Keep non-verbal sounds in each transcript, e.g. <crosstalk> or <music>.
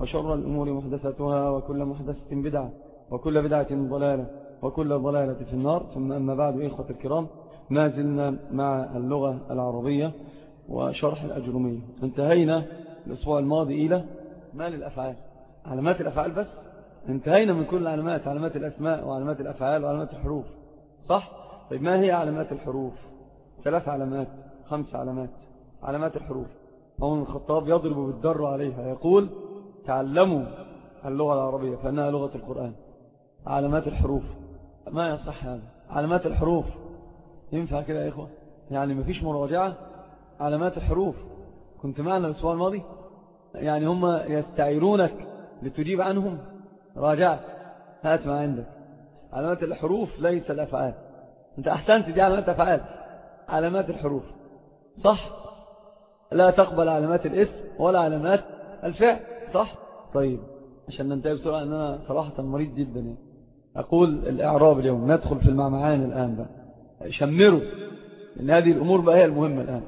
وشر الأمور محدثتها وكل محدثة بدعة وكل بدعة ضلالة وكل ضلالة في النار. ثم أما بعد إخوة الكرام ما زلنا مع اللغة العربية وشرح الأجرمية. انتهينا الأسبوع الماضي إلى ما للأفعال؟ علامات الأفعال بس؟ انتهينا من كل العلامات علامات الأسماء وعلامات الأفعال وعلامات الحروف صح؟ طيب ما هي علامات الحروف؟ ثلاث علامات خمس علامات علامات الحروف. عمر الخطاب يضرب بالدر عليها يقول تعلموا اللغة العربية فإنها لغة القرآن. علامات الحروف. ما يصح هذا؟ علامات الحروف. ينفع كده يا إخوة؟ يعني مفيش مراجعة؟ علامات الحروف. كنت معنا الأسبوع الماضي؟ يعني هم يستعيرونك لتجيب عنهم؟ راجعت. هات ما عندك. علامات الحروف ليس الأفعال. أنت أحسنت دي علامات أفعال. علامات الحروف. صح؟ لا تقبل علامات الاسم ولا علامات الفعل. صح؟ طيب عشان ننتهي بسرعة أن أنا صراحة مريض جدا يعني. أقول الإعراب اليوم ندخل في المعمعان الآن بقى. شمروا لأن هذه الأمور بقى هي المهمة الآن.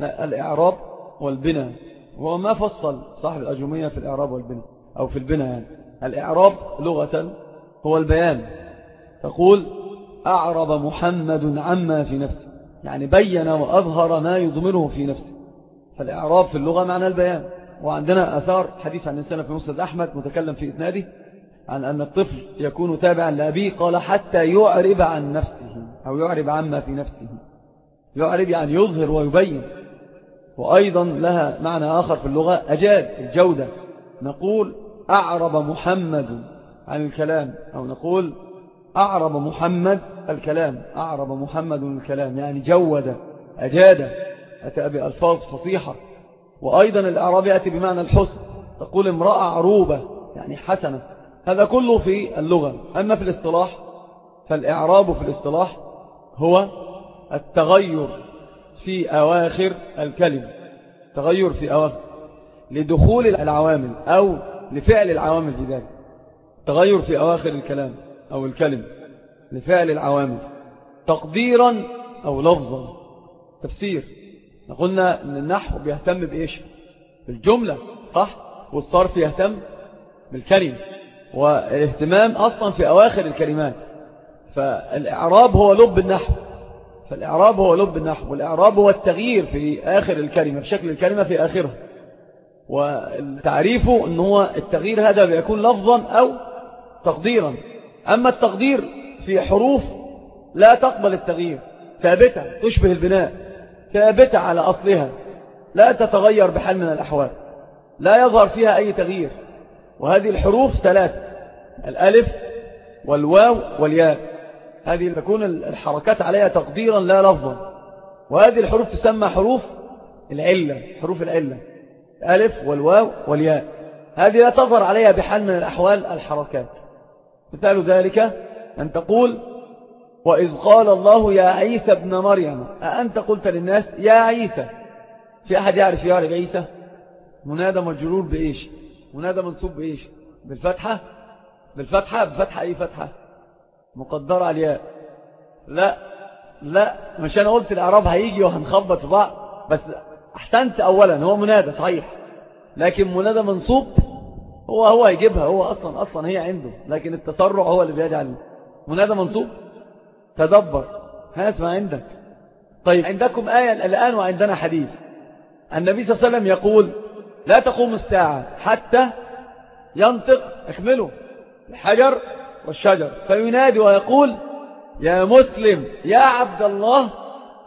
الإعراب والبناء. هو ما فصل صاحب الأجرمية في الإعراب والبناء أو في البناء يعني. الإعراب لغة هو البيان. تقول أعرب محمد عما في نفسه. يعني بين وأظهر ما يضمره في نفسه. فالإعراب في اللغة معنى البيان. وعندنا أثار حديث عن السنة في مسند أحمد متكلم في إثناده عن أن الطفل يكون تابعا لأبيه قال حتى يعرب عن نفسه أو يعرب عما في نفسه. يعرب يعني يظهر ويبين. وأيضا لها معنى آخر في اللغة أجاد الجودة. نقول أعرب محمد عن الكلام أو نقول أعرب محمد الكلام. أعرب محمد الكلام يعني جود أجاد. أتى بألفاظ فصيحة. وأيضا الأعراب يأتي بمعنى الحسن. تقول امرأة عروبة يعني حسنة. هذا كله في اللغة. أما في الاصطلاح فالإعراب في الاصطلاح هو التغير في أواخر الكلمة. تغير في أواخر. لدخول العوامل أو لفعل العوامل في ذلك. تغير في أواخر الكلام أو الكلمة. لفعل العوامل. تقديرا أو لفظا. تفسير. قلنا أن النحو بيهتم بإيش؟ بالجملة صح؟ والصرف يهتم بالكلمة. والاهتمام أصلا في أواخر الكلمات. فالإعراب هو لب النحو. فالإعراب هو لب النحو. والإعراب هو التغيير في آخر الكلمة في شكل الكلمة في آخرها. وتعريفه أنه هو التغيير هذا بيكون لفظا أو تقديرا. أما التقدير في حروف لا تقبل التغيير ثابتة تشبه البناء. ثابتة على أصلها. لا تتغير بحال من الأحوال. لا يظهر فيها أي تغيير. وهذه الحروف ثلاثة الألف والواو والياء. هذه تكون الحركات عليها تقديرا لا لفظا. وهذه الحروف تسمى حروف العلة حروف العلة. الألف والواو والياء. هذه لا تظهر عليها بحال من الأحوال الحركات. مثال ذلك أن تقول وإذ قال الله يا عيسى ابن مريم أأنت قلت للناس يا عيسى؟ في أحد يعرف يعرف عيسى؟ منادى مجرور بإيش؟ منادى منصوب بإيش؟ بالفتحة؟ بالفتحة؟ بفتحة أي فتحة؟ مقدرة على الياء. لا لا مش أنا قلت الأعراب هيجي وهنخبط في بعض بس أحسنت أولا هو منادى صحيح. لكن منادى منصوب هو هو يجيبها هو أصلا أصلا هي عنده لكن التسرع هو اللي بيجعل. منادى منصوب تدبر. هات عندك. طيب عندكم آية الآن وعندنا حديث. النبي صلى الله عليه وسلم يقول لا تقوم الساعة حتى ينطق اكمله الحجر والشجر. فينادي ويقول يا مسلم يا عبد الله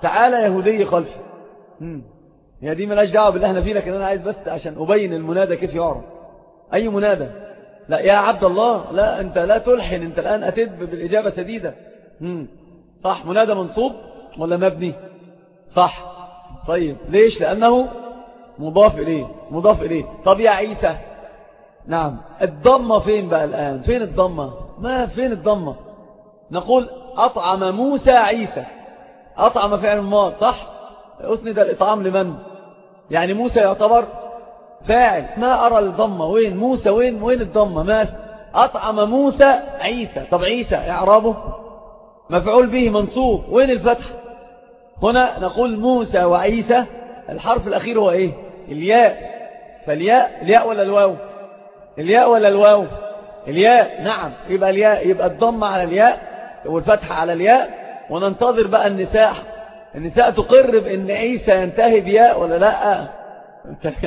تعالى يهودي خلفي. هي دي ملاش دعوة بالله إحنا فيه لكن أنا عايز بس عشان أبين المنادى كيف يعرف. أي منادى؟ لا يا عبد الله لا أنت لا تلحن أنت الآن اتيت بالإجابة سديدة صح منادى منصوب ولا مبني؟ صح. طيب ليش؟ لأنه مضاف إليه مضاف إليه. طب يا عيسى نعم. الضمة فين بقى الآن؟ فين الضمة؟ ما فين الضمة؟ نقول أطعم موسى عيسى. أطعم فعل الماض صح؟ أسند الإطعام لمن؟ يعني موسى يعتبر فاعل. ما أرى الضمة؟ وين؟ موسى وين؟ وين الضمة؟ ما أطعم موسى عيسى. طب عيسى إعرابه؟ مفعول به منصوب. وين الفتح؟ هنا نقول موسى وعيسى. الحرف الأخير هو إيه؟ الياء. فالياء الياء ولا الواو؟ الياء ولا الواو؟ الياء. نعم. يبقى الياء يبقى الضم على الياء والفتح على الياء. وننتظر بقى النساء. النساء تقر بأن عيسى ينتهي بياء ولا لأ؟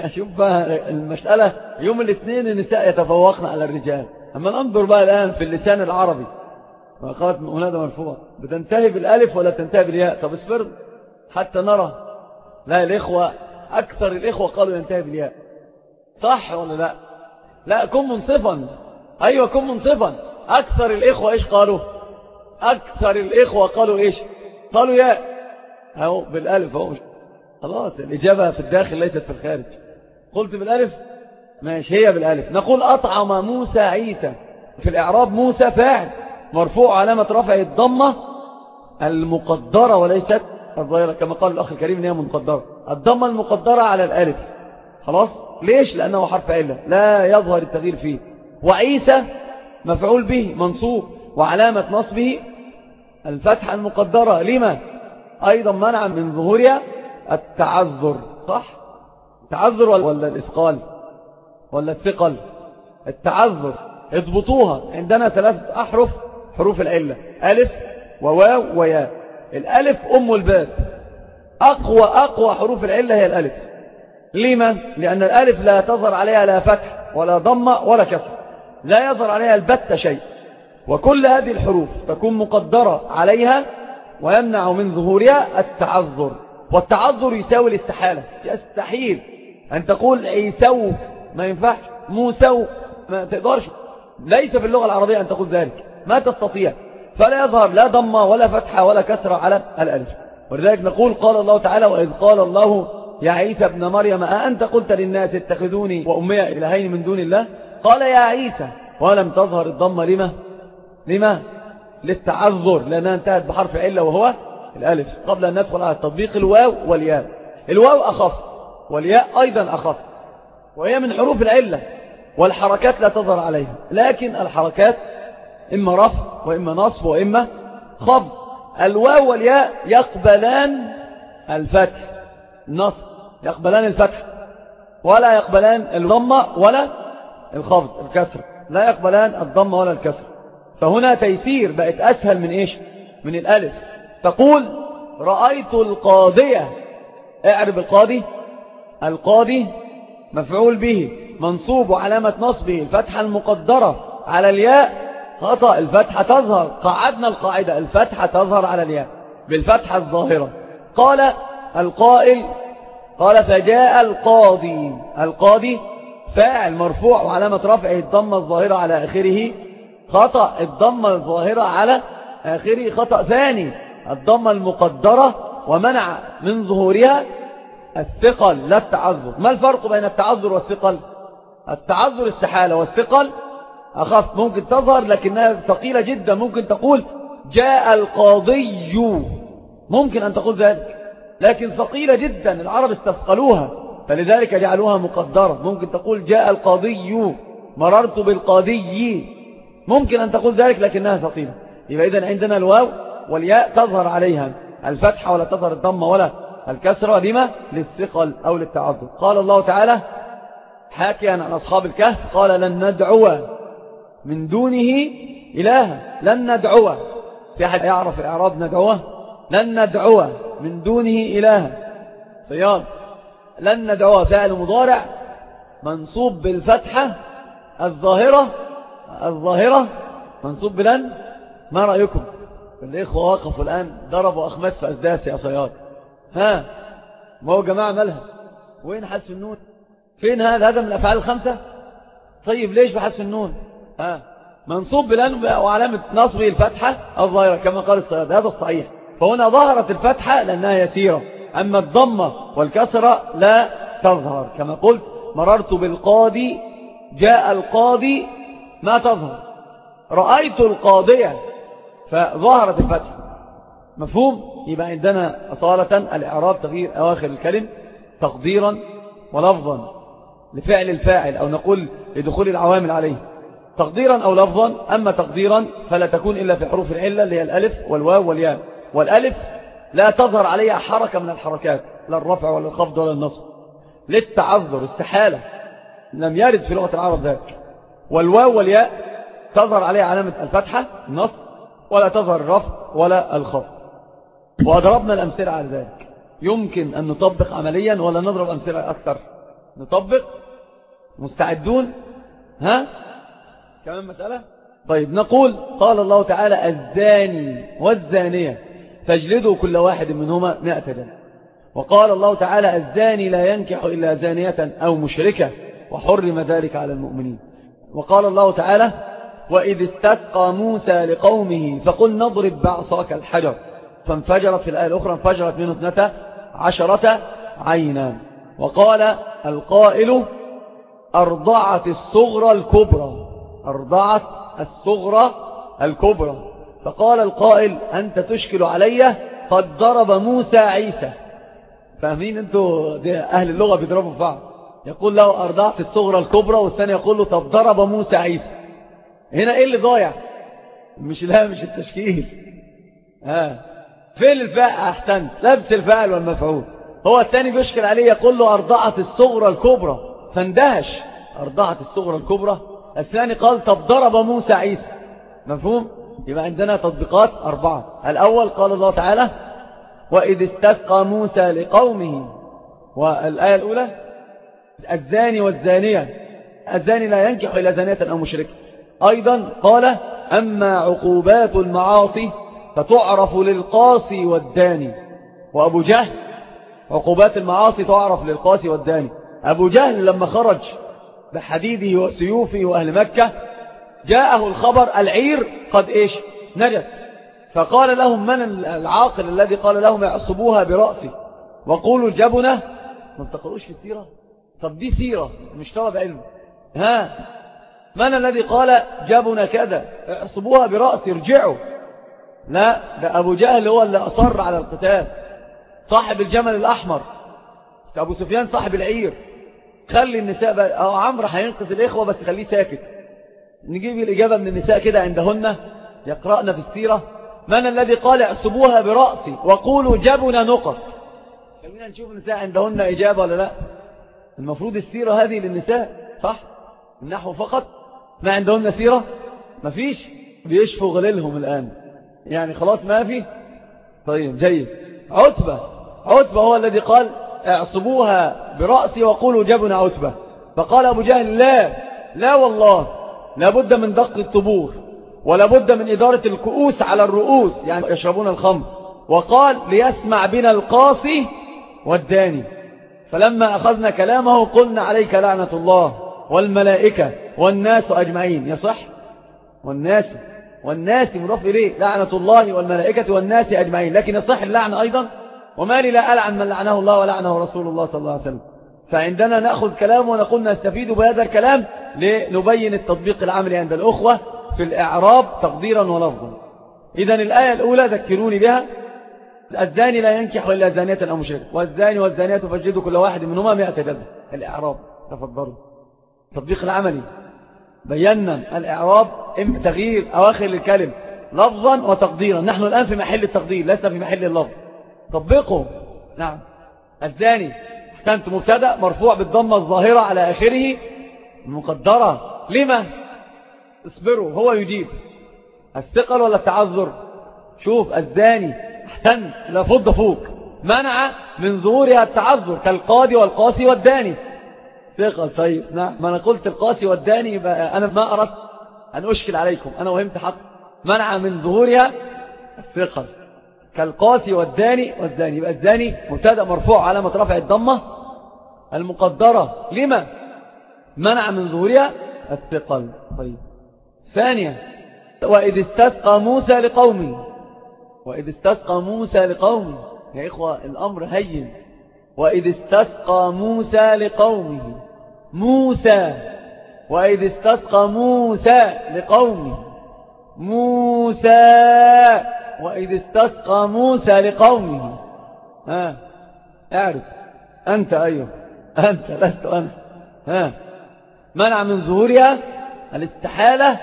<laughs> شوف بقى المسألة. يوم الاثنين النساء يتفوقن على الرجال. أما ننظر بقى الآن في اللسان العربي. قالت منادى مرفوع. بتنتهي بالألف ولا تنتهي بالياء؟ طب اصبر. حتى نرى. لا الإخوة أكثر الإخوة قالوا ينتهي بالياء. صح ولا لا؟ لا كن منصفا. أيوة كن منصفا. أكثر الإخوة إيش قالوا؟ أكثر الإخوة قالوا إيش؟ قالوا ياء. أهو بالألف أهو. خلاص الإجابة في الداخل ليست في الخارج. قلت بالألف؟ ماشي هي بالألف. نقول أطعم موسى عيسى. في الإعراب موسى فاعل. مرفوع علامة رفع الضمة المقدرة وليست الظاهرة كما قال الأخ الكريم إنها مقدرة الضمة المقدرة على الألف. خلاص؟ ليش؟ لأنه حرف علة لا يظهر التغيير فيه. وعيسى مفعول به منصوب وعلامة نصبه الفتحة المقدرة. لما؟ أيضا منع من ظهورها التعذر صح؟ التعذر ولا الإثقال؟ ولا الثقل؟ التعذر. اضبطوها. عندنا ثلاثة أحرف حروف العلة. ألف وواو وياء الألف أم الباب. أقوى أقوى حروف العلة هي الألف. لما؟ لأن الألف لا تظهر عليها لا فتح ولا ضمة ولا كسر. لا يظهر عليها البت شيء. وكل هذه الحروف تكون مقدرة عليها ويمنع من ظهورها التعذر. والتعذر يساوي الاستحالة. يستحيل أن تقول عيسو. ما ينفعش. موسو. ما تقدرش. ليس في اللغة العربية أن تقول ذلك. ما تستطيع. فلا يظهر لا ضمة ولا فتحة ولا كسرة على الألف. ولذلك نقول قال الله تعالى وإذ قال الله يا عيسى ابن مريم أأنت قلت للناس اتخذوني وأمي إلهين من دون الله? قال يا عيسى. ولم تظهر الضمة. لما؟ لما؟ للتعذر لأنها انتهت بحرف علة وهو الألف. قبل أن ندخل على التطبيق الواو والياء. الواو أخص والياء أيضا أخص. وهي من حروف العلة والحركات لا تظهر عليها. لكن الحركات إما رفع وإما نصب وإما خفض. الواو والياء يقبلان الفتح النصب يقبلان الفتح ولا يقبلان الضمة ولا الخفض الكسر. لا يقبلان الضمة ولا الكسر. فهنا تيسير بقت أسهل من إيش؟ من الألف. تقول رأيت القاضية. اعرف القاضي. القاضي مفعول به منصوب وعلامة نصبه الفتحة المقدرة على الياء خطأ الفتحة تظهر. قعدنا القاعدة الفتحة تظهر على الياء. بالفتحة الظاهرة. قال القائل قال فجاء القاضي. القاضي فاعل مرفوع وعلامة رفعه الضمة الظاهرة على آخره. خطأ الضمة الظاهرة على آخره. خطأ ثاني الضمة المقدرة ومنع من ظهورها الثقل لا التعذر. ما الفرق بين التعذر والثقل؟ التعذر استحالة والثقل أخف ممكن تظهر لكنها ثقيلة جدا ممكن تقول جاء القاضي. ممكن أن تقول ذلك لكن ثقيلة جدا العرب استثقلوها فلذلك جعلوها مقدرة. ممكن تقول جاء القاضي مررت بالقاضي. ممكن أن تقول ذلك لكنها ثقيلة. يبقى إذن عندنا الواو والياء تظهر عليها. الفتحة ولا تظهر الضمة ولا الكسرة لما؟ للثقل أو للتعذر قال الله تعالى حاكيا عن أصحاب الكهف قال لن ندعو من دونه إلها لن ندعو في أحد يعرف الإعراب ندعوه؟ لن ندعو من دونه إلها. صياد. لن ندعو فعل مضارع. منصوب بالفتحة الظاهرة. الظاهرة. منصوب بلن. ما رأيكم؟ الإخوة وقفوا الآن. ضربوا أخماس في أسداس يا صياد. ها؟ ما هو جماعة مالها؟ وين حذف النون؟ فين هذا؟ هذا من الأفعال الخمسة؟ طيب ليش بحذف النون؟ منصوب بالآن وعلامة نصبه الفتحة الظاهرة كما قال الصياد هذا الصحيح. فهنا ظهرت الفتحة لأنها يسيرة أما الضمة والكسرة لا تظهر. كما قلت مررت بالقاضي جاء القاضي ما تظهر. رأيت القاضية فظهرت الفتحة. مفهوم؟ يبقى عندنا أصالة الإعراب تغيير أواخر الكلم تقديرا ولفظا لفعل الفاعل أو نقول لدخول العوامل عليه. تقديرا أو لفظا أما تقديرا فلا تكون إلا في حروف العلة اللي هي الألف والواو والياء. والألف لا تظهر عليها حركة من الحركات لا الرفع ولا الخفض ولا النصب. للتعذر استحالة. لم يرد في لغة العرب ذلك. والواو والياء تظهر عليها علامة الفتحة النصب ولا تظهر الرفع ولا الخفض. وأضربنا الأمثلة على ذلك. يمكن أن نطبق عمليا ولا نضرب أمثلة أكثر. نطبق؟ مستعدون؟ ها؟ كمان مسألة طيب نقول قال الله تعالى الزاني والزانية فاجلدوا كل واحد منهما مئة جنة وقال الله تعالى الزاني لا ينكح إلا زانية أو مشركة وحرم ذلك على المؤمنين. وقال الله تعالى وإذ استسقى موسى لقومه فقل نضرب بعصاك الحجر. فانفجرت في الآية الأخرى انفجرت منه اثنتا عشرة عينا. وقال القائل أرضعت الصغرى الكبرى. أرضعت الصغرى الكبرى. فقال القائل أنت تشكل علي؟ قد ضرب موسى عيسى. فاهمين أنتوا؟ أهل اللغة بيضربوا في بعض يقول له أرضعت الصغرى الكبرى والثاني يقول له طب ضرب موسى عيسى. هنا إيه اللي ضايع؟ مش لا مش التشكيل. ها. فين الفاء أحسنت. لبس الفاعل والمفعول. هو الثاني بيشكل عليه يقول له أرضعت الصغرى الكبرى. فاندهش. أرضعت الصغرى الكبرى. الثاني قال طب ضرب موسى عيسى. مفهوم؟ يبقى عندنا تطبيقات أربعة. الأول قال الله تعالى وإذ استسقى موسى لقومه. والآية الأولى الزاني والزانية. الزاني لا ينكح إلى زانية أو مشرك. أيضا قال أما عقوبات المعاصي فتعرف للقاسي والداني. وأبو جهل عقوبات المعاصي تعرف للقاسي والداني. أبو جهل لما خرج بحديده وسيوفه وأهل مكة جاءه الخبر العير قد إيش؟ نجت. فقال لهم من العاقل الذي قال لهم يعصبوها برأسي؟ وقولوا الجبنة. ما بتقرؤوش في السيرة؟ طب دي سيرة مش طلب علم. ها؟ من الذي قال جبنا كذا؟ اعصبوها برأسي ارجعوا. لا ده أبو جهل هو اللي أصر على القتال. صاحب الجمل الأحمر. أبو سفيان صاحب العير. خلي النساء بقى أو عمرو هينقذ الإخوة بس خليه ساكت. نجيب الإجابة من النساء كده عندهن. يقرأنا في السيرة. من الذي قال اعصبوها برأسي وقولوا جبنا نقط. خلينا نشوف النساء عندهن إجابة ولا لا. المفروض السيرة هذه للنساء صح؟ النحو فقط. ما عندهن سيرة؟ ما فيش. بيشفوا غليلهم الآن. يعني خلاص ما في؟ طيب جيد. عتبة. عتبة هو الذي قال اعصبوها برأسي وقولوا جبنا عتبة فقال أبو جهل لا لا والله لابد من دق الطبور ولابد من إدارة الكؤوس على الرؤوس يعني يشربون الخمر. وقال ليسمع بنا القاصي والداني. فلما أخذنا كلامه قلنا عليك لعنة الله والملائكة والناس أجمعين. يصح؟ والناس والناس مضاف إليه لعنة الله والملائكة والناس أجمعين. لكن يصح اللعن أيضا؟ وما لي لا ألعن من لعنه الله ولعنه رسول الله صلى الله عليه وسلم. فعندنا نأخذ كلامه ونقول نستفيد بهذا الكلام لنبين التطبيق العملي عند الأخوة في الإعراب تقديرا ولفظا. إذا الآية الأولى ذكروني بها. الزاني لا ينكح إلا زانية أو مشرك. والزاني والزانية فجدوا كل واحد منهما مئة جلد. الإعراب تفضلوا. التطبيق العملي. بينا الإعراب تغيير أواخر الكلم لفظا وتقديرا. نحن الآن في محل التقدير لسه في محل اللفظ. طبقوا. نعم. الزاني احسنت مبتدأ مرفوع بالضمة الظاهرة على آخره مقدرة لما؟ اصبروا هو يجيب. الثقل ولا التعذر؟ شوف الزاني احسنت لا فض فوق. منع من ظهورها التعذر كالقاضي والقاسي والداني. ثقل طيب نعم. ما أنا قلت القاسي والداني أنا ما أردت أن أشكل عليكم. أنا وهمت حق. منع من ظهورها الثقل. كالقاسي والداني والداني. يبقى الداني مبتدأ مرفوع علامة رفع الضمة المقدرة. لما؟ منع من ظهورها الثقل. طيب. ثانيا. وإذ استسقى موسى لقومه وإذ استسقى موسى لقومه يا إخوة الأمر هين. وإذ استسقى موسى لقومه. موسى. وإذ استسقى موسى لقومه. موسى. وإذ استسقى موسى لقومه. ها؟ اعرف. أنت أيها أنت لست أنا. ها؟ منع من ظهورها؟ الاستحالة؟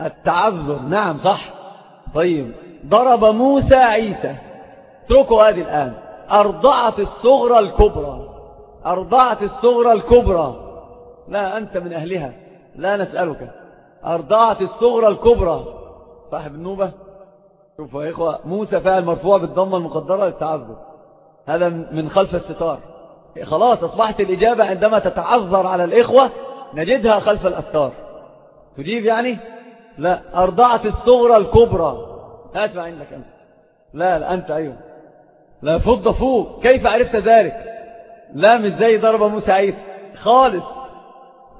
التعذر. نعم صح. طيب. ضرب موسى عيسى. اتركوا هذه الآن. أرضعت الصغرى الكبرى. أرضعت الصغرى الكبرى. لا أنت من أهلها. لا نسألك. أرضعت الصغرى الكبرى. صاحب النوبة. شوفوا يا إخوة موسى فعل مرفوع بالضمة المقدرة للتعذر هذا من خلف الستار. خلاص أصبحت الإجابة عندما تتعذر على الإخوة نجدها خلف الأستار. تجيب يعني؟ لا أرضعت الصغرى الكبرى. هات ما عندك أنت. لا لا أنت أيوه. لا فض فوق. كيف عرفت ذلك؟ لا مش زي ضرب موسى عيسى. خالص.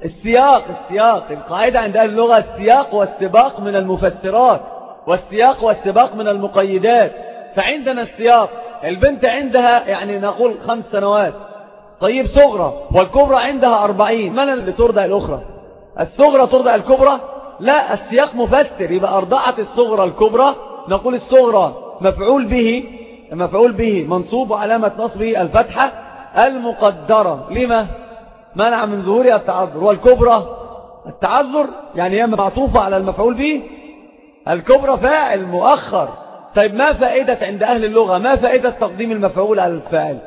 السياق السياق. القاعدة عند أهل اللغة السياق والسباق من المفسرات. والسياق والسباق من المقيدات. فعندنا السياق. البنت عندها يعني نقول خمس سنوات. طيب صغرى. والكبرى عندها أربعين. من اللي ترضع الأخرى؟ الصغرى ترضع الكبرى؟ لا السياق مفسر. يبقى أرضعت الصغرى الكبرى نقول الصغرى. مفعول به مفعول به. منصوب علامة نصبه الفتحة المقدرة. لما؟ منع من ظهورها التعذر. والكبرى التعذر يعني هي معطوفة على المفعول به. الكبرى فاعل مؤخر. طيب ما فائدة عند أهل اللغة؟ ما فائدة تقديم المفعول على الفاعل؟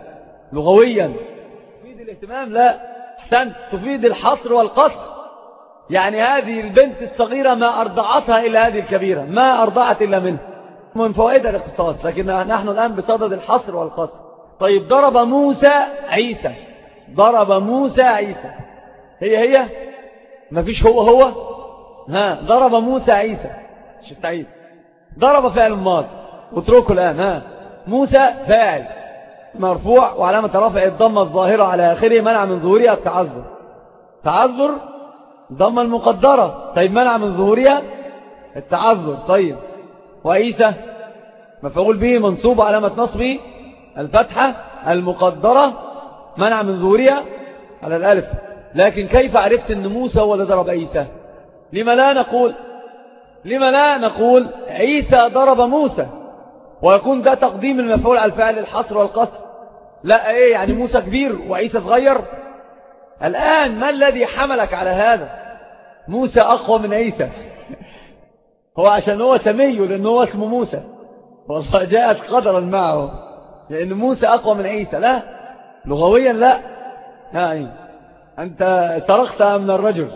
لغويا. تفيد الاهتمام؟ لا. أحسنت. تفيد الحصر والقصر. يعني هذه البنت الصغيرة ما أرضعتها إلا هذه الكبيرة. ما أرضعت إلا منه من فوائد الاختصاص لكن نحن الآن بصدد الحصر والقصر. طيب ضرب موسى عيسى. ضرب موسى عيسى. هي هي؟ ما فيش هو هو؟ ها ضرب موسى عيسى. شو سعيد ضرب فعل ماض. اتركه الآن ها. موسى فاعل. مرفوع وعلامة رفع الضمة الظاهرة على آخره منع من ظهورها التعذر. تعذر ضمة المقدرة. طيب منع من ظهورها التعذر. طيب وعيسى مفعول به منصوب علامة نصبه الفتحة المقدرة منع من ظهورها على الألف. لكن كيف عرفت أن موسى هو اللي ضرب عيسى؟ لما لا نقول لما لا نقول عيسى ضرب موسى ويكون ده تقديم المفعول على الفعل الحصر والقصر. لا إيه يعني موسى كبير وعيسى صغير؟ الآن ما الذي حملك على هذا؟ موسى أقوى من عيسى. هو عشان هو سميه لأنه هو اسمه موسى. والله جاءت قدرا معه. لأن موسى أقوى من عيسى لا. لغويا لا. هاي أنت سرقتها من الرجل؟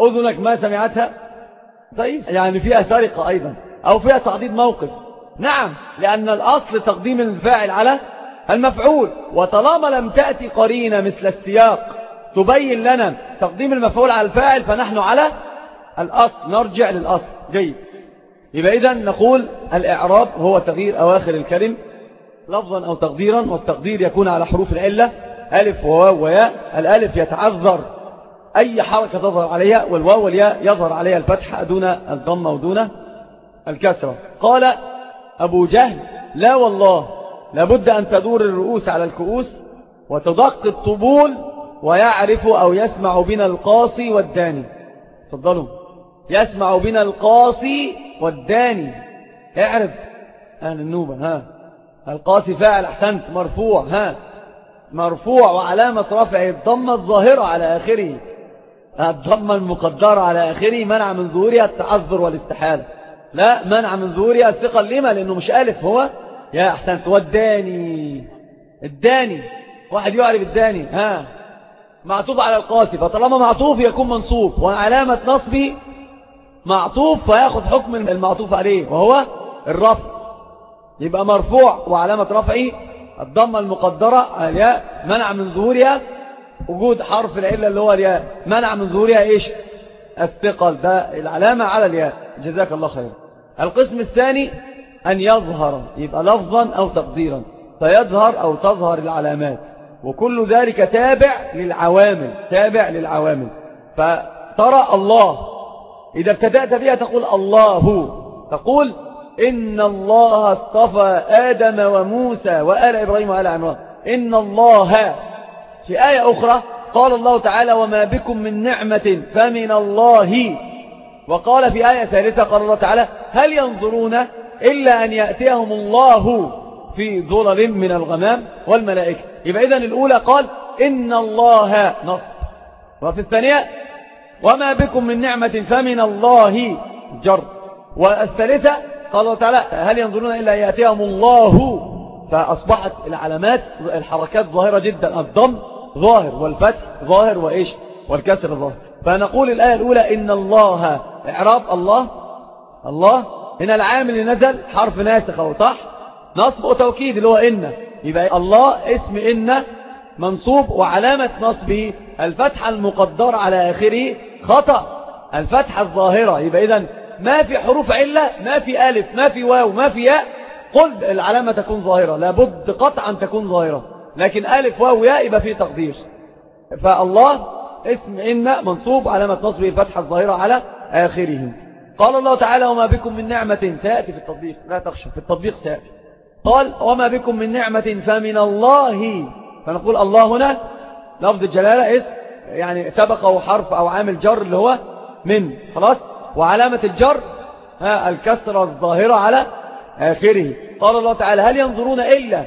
أذنك ما سمعتها؟ طيب يعني فيها سرقة أيضا أو فيها تعضيد موقف. نعم لأن الأصل تقديم الفاعل على المفعول. وطالما لم تأتي قرينة مثل السياق تبين لنا تقديم المفعول على الفاعل فنحن على الأصل. نرجع للأصل. جيد. يبقى إذا نقول الإعراب هو تغيير أواخر الكلم لفظا أو تقديرا والتقدير يكون على حروف العلة. ألف وواو وياء. الألف يتعذر أي حركة تظهر عليها والواو والياء يظهر عليها الفتحة دون الضمة ودون الكسرة. قال أبو جهل لا والله لابد أن تدور الرؤوس على الكؤوس وتدق الطبول ويعرف أو يسمع بنا القاصي والداني. تفضلوا. يسمع بنا القاصي والداني. اعرف. أهل النوبة ها. القاصي فاعل أحسنت مرفوع ها. مرفوع وعلامة رفع الضمة الظاهرة على آخره. الضمة المقدرة على آخره منع من ظهورها التعذر والاستحالة. لا منع من ظهورها الثقل لما لأنه مش ألف هو يا أحسنت والداني الداني. واحد يعرف الداني. ها. معطوف على القاسي فطالما معطوف يكون منصوب. وعلامة نصبه معطوف فيأخذ حكم المعطوف عليه وهو الرفع. يبقى مرفوع وعلامة رفعه الضمة المقدرة منع من ظهورها وجود حرف العلة اللي هو الياء. منع من ظهورها إيش؟ الثقل ده العلامة على الياء. جزاك الله خير القسم الثاني أن يظهر يبقى لفظا أو تقديرا. فيظهر أو تظهر العلامات. وكل ذلك تابع للعوامل. تابع للعوامل. فترى الله. إذا ابتدأت بها تقول الله. تقول إن الله اصطفى آدم وموسى وآل إبراهيم وآل عمران. إن الله في آية أخرى قال الله تعالى وما بكم من نعمة فمن الله. وقال في آية ثالثة قال الله تعالى هل ينظرون إلا أن يأتيهم الله في ظلل من الغمام والملائكة. يبقى إذن الأولى قال إن الله نصر وفي الثانية وما بكم من نعمة فمن الله جر. والثالثة قال الله تعالى هل ينظرون إلا يأتيهم الله. فأصبحت العلامات الحركات ظاهرة جدا. الضم ظاهر والفتح ظاهر وإيش؟ والكسر ظاهر. فنقول الآية الأولى إن الله إعراب الله الله. هنا العامل اللي نزل حرف ناسخ أو صح؟ نصب وتوكيد اللي هو إن. يبقى الله اسم إن منصوب وعلامة نصبه الفتحة المقدرة على آخره خطأ. الفتحة الظاهرة. يبقى إذن ما في حروف علة ما في ألف ما في واو ما في ياء. قل العلامة تكون ظاهرة. لابد قطعا تكون ظاهرة. لكن ألف واو ياء يبقى فيه تقدير فالله اسم إن منصوب علامة نصبه الفتحة الظاهرة على آخره. قال الله تعالى وما بكم من نعمة سيأتي في التطبيق لا تخشى في التطبيق سيأتي. قال وما بكم من نعمة فمن الله. فنقول الله هنا لفظ الجلالة اسم يعني سبقه حرف أو عامل جر اللي هو من. خلاص؟ وعلامة الجر الكسرة الظاهرة على آخره. قال الله تعالى هل ينظرون إلا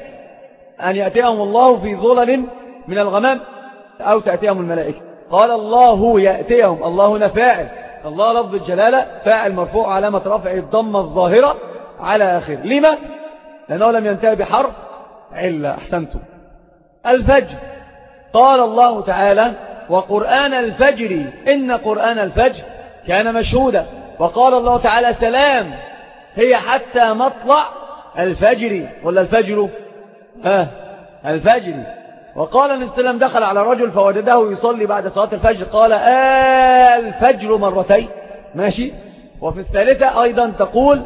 أن يأتيهم الله في ظلل من الغمام أو تأتيهم الملائكة. قال الله يأتيهم الله هنا فاعل. الله لفظ الجلالة فاعل مرفوع علامة رفع الضمة الظاهرة على آخر لما؟ لأنه لم ينتهي بحرف علة أحسنتم الفجر. قال الله تعالى وقرآن الفجر إن قرآن الفجر كان مشهودا. وقال الله تعالى سلام هي حتى مطلع الفجر. ولا الفجر؟ الفجر. وقال النبي صلى الله عليه وسلم دخل على رجل فوجده يصلي بعد صلاة الفجر. قال آه الفجر مرتين. ماشي. وفي الثالثة أيضا تقول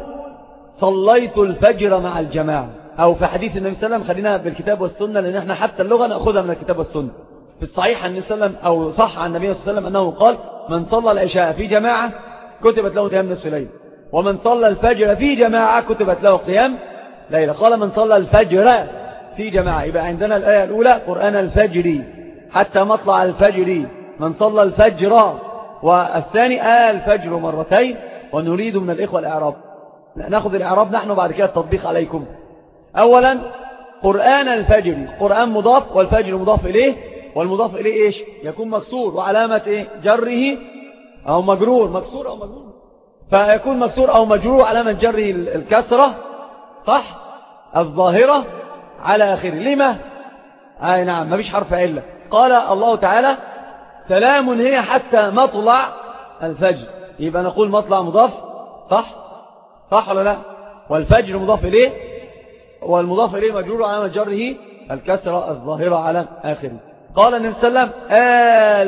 صليت الفجر مع الجماعة. أو في حديث النبي صلى الله عليه وسلم خلينا بالكتاب والسنة لأن إحنا حتى اللغة نأخذها من الكتاب والسنة. في الصحيح النبي صلى الله عليه وسلم أو صح عن النبي صلى الله عليه وسلم أنه قال من صلى العشاء في جماعة كتبت له قيام نصف ليل. ومن صلى الفجر في جماعة كتبت له قيام ليلة. قال من صلى الفجر في جماعة. يبقى عندنا الآية الأولى قرآن الفجر حتى مطلع الفجر. من صلى الفجر والثاني آه الفجر مرتين ونريد من الإخوة الإعراب. نأخذ الإعراب نحن بعد كده التطبيق عليكم. أولا قرآن الفجر. قرآن مضاف والفجر مضاف إليه. والمضاف إليه إيش؟ يكون مكسور. وعلامة إيه؟ جره أو مجرور. مكسور أو مجرور. فيكون مكسور أو مجرور علامة جره الكسرة صح؟ الظاهرة. على آخره. لما؟ آه نعم ما فيش حرف إلا. قال الله تعالى سلام هي حتى مطلع الفجر. يبقى نقول مطلع مضاف صح؟ صح ولا لا؟ والفجر مضاف إليه؟ والمضاف إليه مجرور علامة جره الكسرة الظاهرة على آخره. قال النبي صلى الله عليه وسلم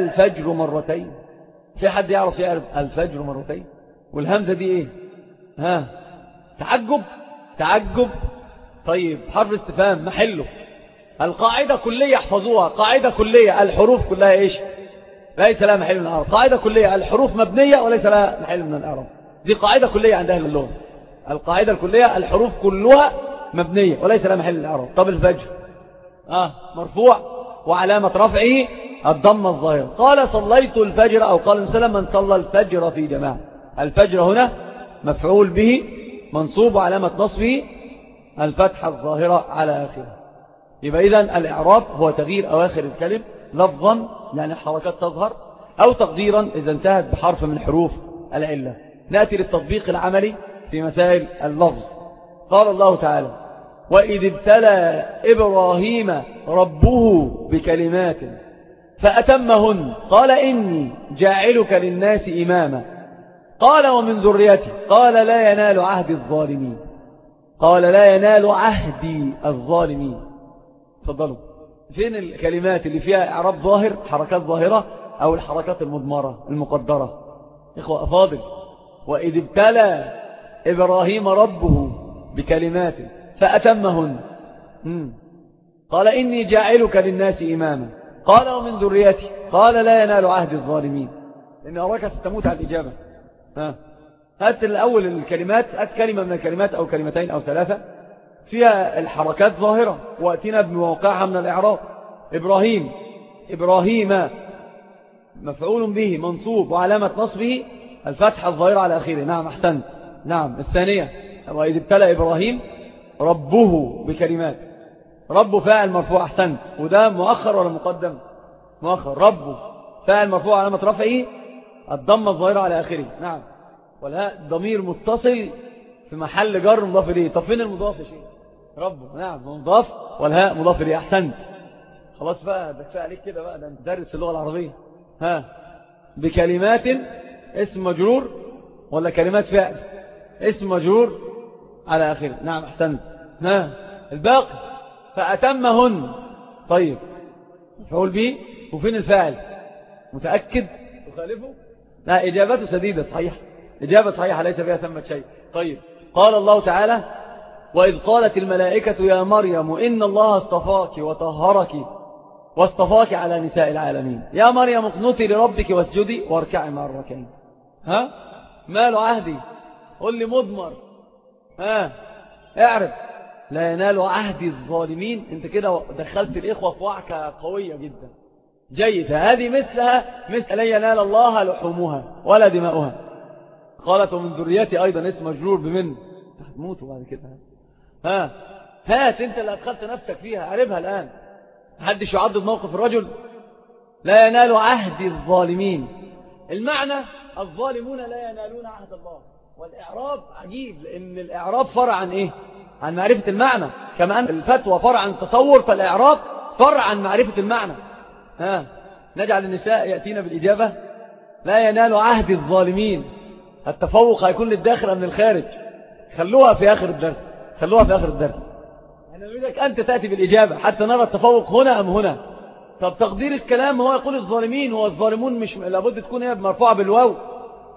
الفجر مرتين. في حد يعرف يعرف الفجر مرتين؟ والهمزة دي إيه؟ ها؟ تعجب؟ تعجب؟ طيب حرف استفهام محله. القاعدة كلية احفظوها. قاعدة كلية الحروف كلها إيش؟ ليس لها محل من الأعراب. قاعدة كلية الحروف مبنية وليس لها محل من الأعراب. دي قاعدة كلية عند أهل اللغة. القاعدة الكلية الحروف كلها مبنية وليس لها محل من الأعراب. طب الفجر. آه مرفوع. وعلامة رفعه الضم الظاهر. قال صليت الفجر أو قال مسلم من صلى الفجر في جماعة. الفجر هنا مفعول به منصوب وعلامة نصبه الفتحة الظاهرة على آخره. يبقى إذن الإعراب هو تغيير أواخر الكلم لفظا يعني الحركات تظهر أو تقديرا إذا انتهت بحرف من حروف العلة. نأتي للتطبيق العملي في مسائل اللفظ. قال الله تعالى وإذ ابتلى إبراهيم ربه بكلمات فأتمهن. قال إني جاعلك للناس إماما. قال ومن ذريتي. قال لا ينال عهد الظالمين. قال لا ينال عهدي الظالمين. تفضلوا. فين الكلمات اللي فيها إعراب ظاهر؟ حركات ظاهرة أو الحركات المضمرة المقدرة؟ إخوة أفاضل. وإذ ابتلى إبراهيم ربه بكلمات فأتمهن. قال إني جاعلك للناس إماما. قال ومن ذريتي. قال لا ينال عهد الظالمين. إن أراك ستموت على الإجابة. ها. هات الأول الكلمات هات كلمة من الكلمات أو كلمتين أو ثلاثة. فيها الحركات ظاهرة. وأتينا بموقعها من الإعراب. إبراهيم. إبراهيم مفعول به منصوب. وعلامة نصبه الفتحة الظاهرة على أخيره نعم أحسنت. نعم الثانية. وإذ ابتلى إبراهيم ربه بكلمات. رب فاعل مرفوع أحسنت. وده مؤخر ولا مقدم؟ مؤخر. ربه فاعل مرفوع علامة رفعه الضمة الظاهرة على آخره. نعم. والهاء ضمير متصل في محل جر مضاف إليه. طب فين المضاف يا شيخ؟ ربه نعم مضاف والهاء مضاف إليه. أحسنت. خلاص بقى ده كفاية عليك كده بقى ده أنت دارس اللغة العربية. ها. بكلمات اسم مجرور ولا كلمات فعل؟ اسم مجرور على آخره. نعم أحسنت. ها. الباقي فأتمهن. طيب. فقول به وفين الفاعل؟ متأكد؟ تخالفه؟ لا إجابته سديدة صحيح. إجابة صحيحة ليس فيها ثمة شيء. طيب قال الله تعالى وإذ قالت الملائكة يا مريم إن الله اصطفاك وطهرك واصطفاك على نساء العالمين. يا مريم اقنتي لربك واسجدي واركعي مع الركعين. ها؟ مال عهدي؟ قل لي مضمر. ها؟ اعرف. لا ينال عهد الظالمين. انت كده دخلت الإخوة في وعكة قوية جدا. جيدة. هذه مثلها مثل لن ينال الله لحومها ولا دماؤها. قالت ومن ذريتي أيضا اسم مجرور بمن؟ هتموتوا بعد كده. ها هات أنت اللي أدخلت نفسك فيها عرفها الآن. محدش يعضد موقف الرجل؟ لا ينال عهد الظالمين. المعنى الظالمون لا ينالون عهد الله. والإعراب عجيب لأن الإعراب فرع عن إيه؟ عن معرفة المعنى. كما أن الفتوى فرع عن التصور فالإعراب فرع عن معرفة المعنى. ها نجعل النساء يأتينا بالإجابة. لا ينال عهد الظالمين. التفوق هيكون للداخل من الخارج خلوها في آخر الدرس خلوها في آخر الدرس. أنا أريدك أنت تأتي بالإجابة حتى نرى التفوق هنا أم هنا. طب تقدير الكلام هو يقول الظالمين هو الظالمون مش لابد تكون هي مرفوعة بالواو.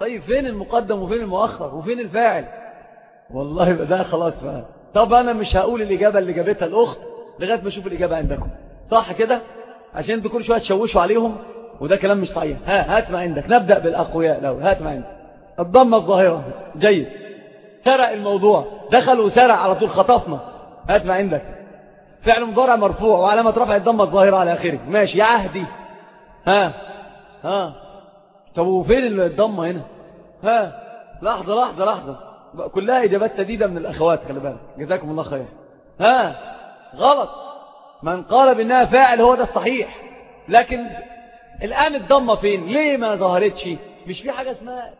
طيب فين المقدم وفين المؤخر وفين الفاعل؟ والله ده خلاص فهم طب أنا مش هقول الإجابة اللي جابتها الأخت لغاية ما أشوف الإجابة عندكم. صح كده؟ عشان تكون شوية تشوشوا عليهم وده كلام مش صحيح. ها هات ما عندك. نبدأ بالأقوياء لو هات ما عندك. الضمة الظاهرة. جيد. سرق الموضوع. دخل وسرق على طول خطفنا. هات ما عندك. فعل مضارع مرفوع وعلامة رفع الضمة الظاهرة على آخره. ماشي. يا عهدي. ها. ها. طب وفين الضمة هنا؟ ها. لحظة لحظة لحظة. كلها إجابات تديدة من الأخوات خلي بالك. جزاكم الله خير. ها. غلط. من قال بأنها فاعل هو ده الصحيح. لكن الآن الضمة فين؟ ليه ما ظهرتش؟ مش في حاجة اسمها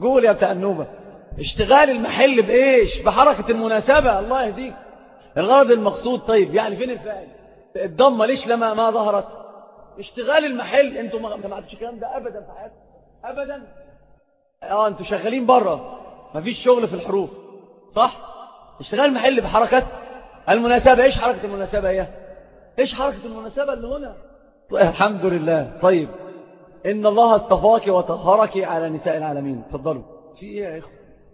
قول يا بتاع النوبة اشتغال المحل بإيش؟ بحركة المناسبة. الله يهديك. الغرض المقصود طيب يعني فين الفاعل الضمة ليش لما ما ظهرت؟ اشتغال المحل. أنتوا ما سمعتوش الكلام ده ابدا في حياتكم؟ ابدا. آه أنتوا شغالين بره. مفيش شغل في الحروف. صح؟ اشتغال المحل بحركة المناسبة. إيش حركة المناسبة هي؟ إيش حركة المناسبة اللي هنا؟ الحمد لله. طيب. إن الله اصطفاك وطهرك على نساء العالمين. تفضلوا. في إيه يا إخوة؟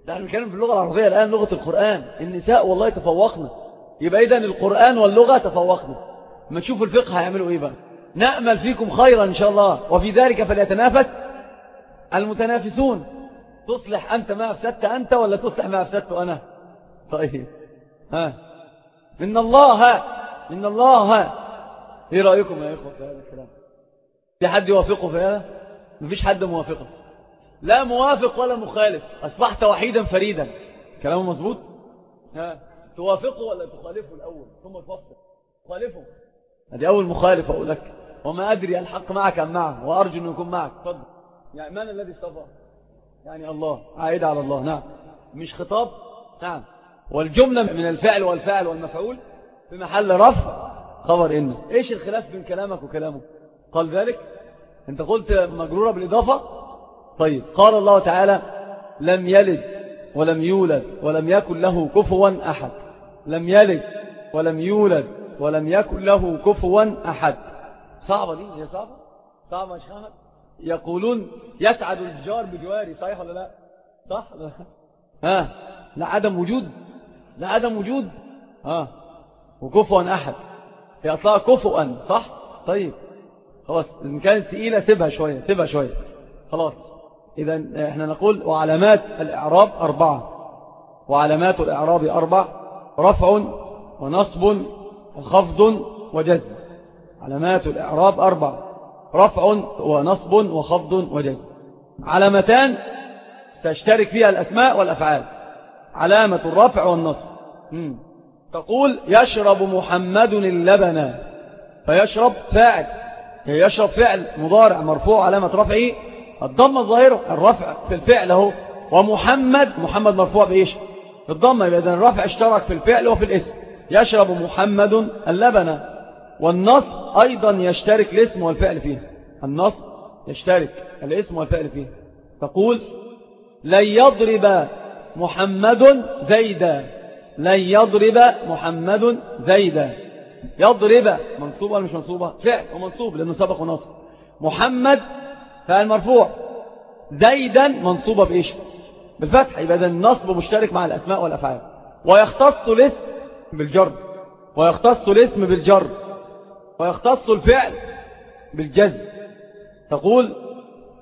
ده إحنا بنتكلم في اللغة العربية الآن لغة القرآن. النساء والله تفوقنا يبقى إذن القرآن واللغة تفوقنا ما تشوفوا الفقه هيعملوا إيه بقى؟ نأمل فيكم خيرا إن شاء الله. وفي ذلك فليتنافس المتنافسون. تصلح أنت ما أفسدت أنت ولا تصلح ما أفسدت أنا؟ طيب. ها. إن الله إن الله. إيه رأيكم يا إخوة في هذا الكلام؟ في حد يوافقه في هذا؟ مفيش حد موافقه. لا موافق ولا مخالف. أصبحت وحيدا فريدا. كلامه مظبوط؟ ها. توافقه ولا تخالفه الأول؟ ثم تفصل. تخالفه. هذه أول مخالفة أقول لك. وما أدري الحق معك أم معه. وأرجو أن يكون معك. تفضل. يعني من الذي اصطفى يعني الله. عائد على الله. نعم. مش خطاب؟ نعم. والجملة من الفعل والفعل والمفعول في محل رفع خبر إن إيش الخلاف بين كلامك وكلامه؟ قال ذلك؟ أنت قلت مجرورة بالإضافة؟ طيب قال الله تعالى لم يلد ولم يولد ولم يكن له كفوا أحد. لم يلد ولم يولد ولم يكن له كفوا أحد. صعبة دي هي صعبة؟ صعبة يا شيخ. يقولون يسعد الجار بجواري صحيح ولا لا؟ صح؟ لا. <laughs> ها لا عدم وجود لعدم وجود. آه وكفوا أحد. أصلها كفوا صح؟ طيب. خلاص إن كانت تقيلة سيبها شوية سيبها شوية. خلاص. إذا إحنا نقول وعلامات الإعراب أربعة. وعلامات الإعراب أربع رفع ونصب وخفض وجزم. علامات الإعراب أربع رفع ونصب وخفض وجزم. علامتان تشترك فيها الأسماء والأفعال. علامة الرفع والنصب. تقول يشرب محمد اللبن. فيشرب فاعل. يشرب فعل مضارع مرفوع علامة رفعه الضم الظاهرة الرفع في الفعل أهو. ومحمد محمد مرفوع بإيش؟ بالضمة إذا الرفع اشترك في الفعل وفي الاسم. يشرب محمد اللبن. والنص أيضا يشترك الاسم والفعل فيه. النص يشترك الاسم والفعل فيه. تقول لن يضرب محمد زيدا. لن يضرب محمد زيدا. يضرب منصوبة ولا مش منصوبة فعل ومنصوب لأنه سبق ونصب. محمد فعل مرفوع. زيدا منصوبة بإيش؟ بالفتح. يبقى النصب مشترك مع الأسماء والأفعال. ويختص الاسم بالجر. ويختص الاسم بالجر. ويختص الفعل بالجزم. تقول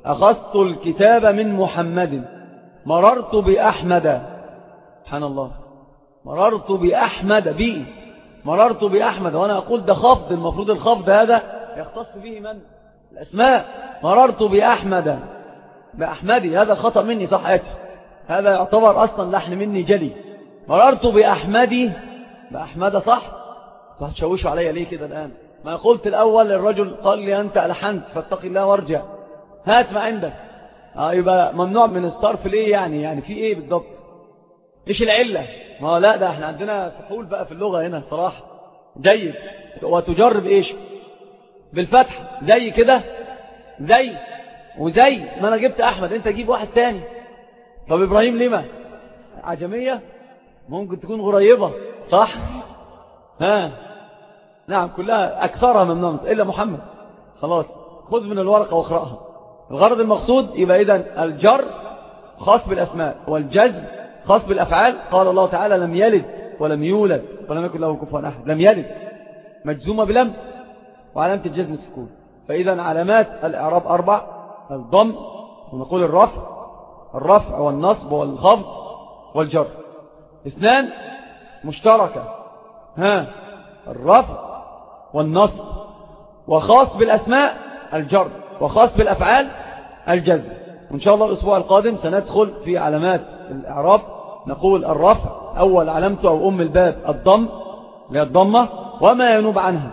أخذت الكتاب من محمد. مررت بأحمد. سبحان الله. مررت بأحمد. بي. مررت بأحمد وأنا أقول ده خفض المفروض الخفض هذا يختص به من؟ الأسماء. مررت بأحمد. بأحمدي هذا خطأ مني صح أتي هذا يعتبر أصلا لحن مني جلي. مررت بأحمدي. بأحمد صح؟ تشوشوا علي ليه كده الآن؟ ما قلت الأول للرجل قال لي أنت ألحنت فاتق الله وارجع. هات ما عندك. آه يبقى ممنوع من الصرف ليه يعني؟ يعني في إيه بالضبط؟ إيش العلة. ما لا ده إحنا عندنا فحول بقى في اللغة هنا صراحة. جيد. وتجرب إيش؟ بالفتح. زي كده. زي. وزي. ما أنا جبت احمد انت جيب واحد تاني. طب إبراهيم لما عجمية؟ ممكن تكون غريبة صح؟ ها. نعم كلها اكثرها ممنوع إلا محمد. خلاص. خذ من الورقة واقرأها. الغرض المقصود يبقى إذا الجر خاص بالأسماء والجزم خاص بالأفعال. قال الله تعالى لم يلد ولم يولد ولم يكن له كفوا أحد. لم يلد. مجزومة بلم وعلامة الجزم السكون. فإذا علامات الإعراب أربع. الضم ونقول الرفع. الرفع والنصب والخفض والجر. اثنان مشتركة. ها. الرفع والنصب. وخاص بالأسماء الجر. وخاص بالأفعال الجزم. وإن شاء الله الأسبوع القادم سندخل في علامات الإعراب. نقول الرفع أول علامته أو أم الباب الضم اللي الضمة وما ينوب عنها.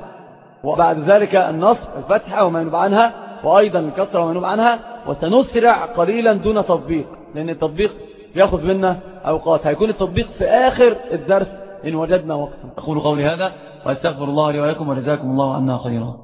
وبعد ذلك النصب الفتحة وما ينوب عنها وأيضا الكسرة وما ينوب عنها وسنسرع قليلا دون تطبيق لأن التطبيق يأخذ منا أوقات. هيكون التطبيق في آخر الدرس إن وجدنا وقتا. أقول قولي هذا وأستغفر الله لي ولكم ولزاكم الله عنا خيرا.